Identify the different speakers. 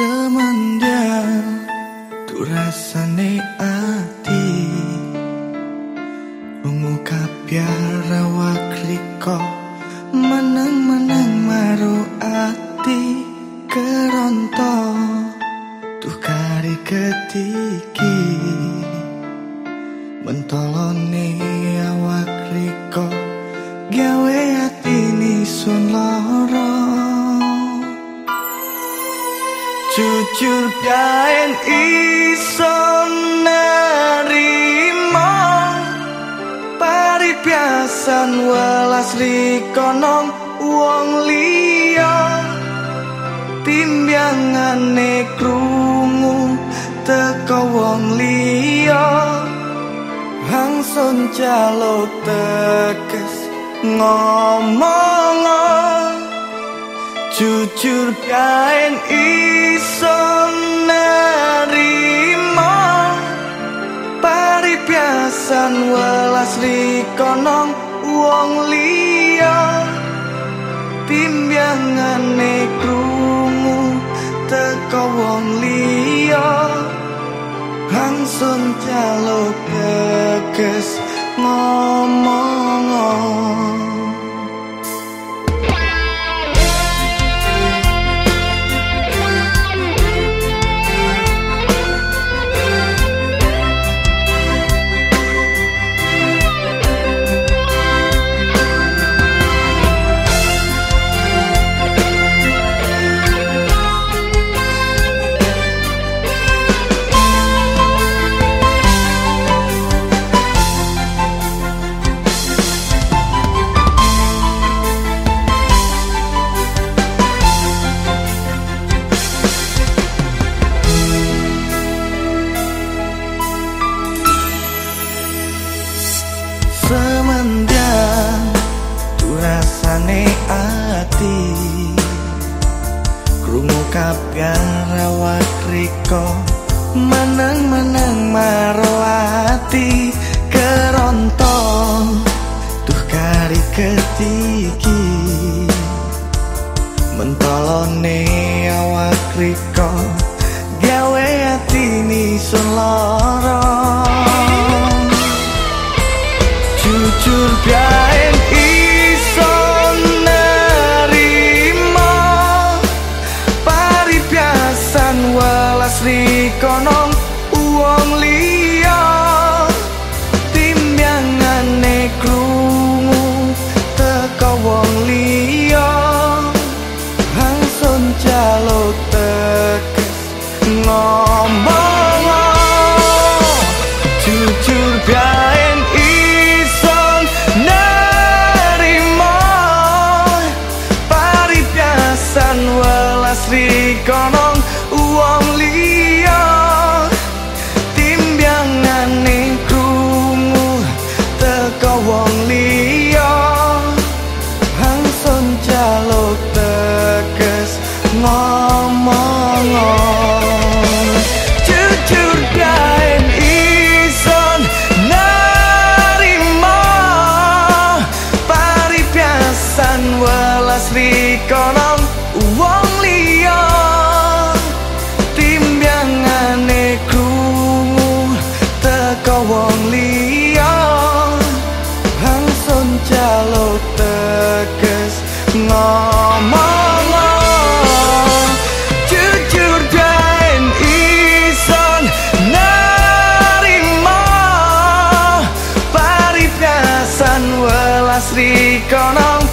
Speaker 1: Semendiang tu rasane ati Rungu kapiar rawa kliko Menang-menang maru ati Keronto tuh kari ketiki. Mentolone Jujur kain iso nerima. Paripiasan welas rikonong wong liya. Timbyangane krungu teko wong liya. Hangson jaluk tekes ngomong Jujur kain iso nerima. Paripiasan welas rikonong wong liya. Timbyangane krungu teko wong liya. Hangsun jaluk teges ngomong semenjak rasane ati. Krungu kapian rawat riko menang-menang maro ati. Kerontong tuh kari ketiki. Mentolone awak riko gawe ati ni sun jujur biayen welas rikonong uang liya. Timbyangane krungu teko wong liya. Hangsun jaluk tekes ngomong jujur biayen rikonong